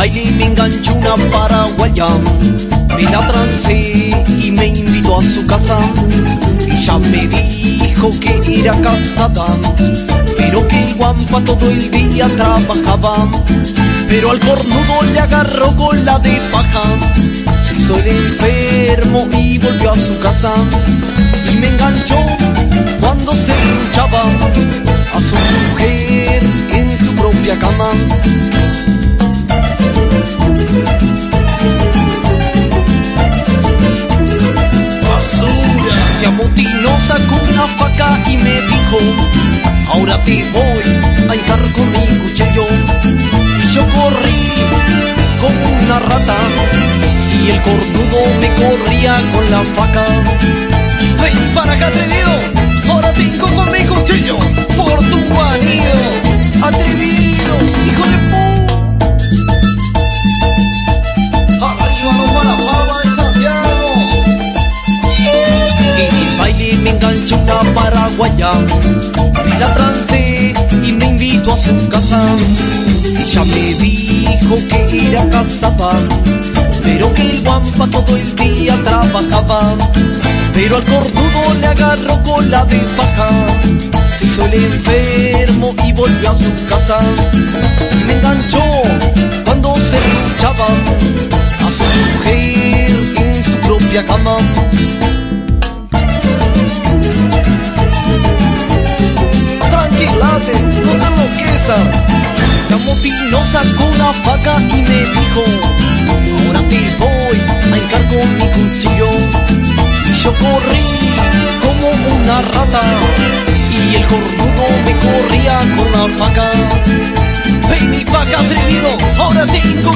Allí me enganchó una paraguaya, me la trancé y me invitó a su casa. Ella me dijo que era casada, pero que el guampa todo el día trabajaba. Pero al cornudo le agarró con la de paja, se hizo el enfermo y volvió a su casa. Y me enganchó cuando se luchaba sacó una faca y me dijo, ahora te voy a hincar con mi cuchillo. Y yo corrí como una rata y el cornudo me corría con la faca. Una paraguaya, me la trancé y me invitó a su casa. Ella me dijo que era casada, pero que el guampa todo el día trabajaba. Pero al cornudo le agarró con la de paja, se hizo el enfermo y volvió a su casa. Y me enganchó cuando se luchaba a su mujer en su propia cama. Tranquilate, no te enloquezas. Se amotinó, sacó una faca y me dijo, ahora te voy a hincar con mi cuchillo. Y yo corrí como una rata y el cornudo me corría con la faca. ¡Ven mi faca atrevido! ¡Ahora te hinco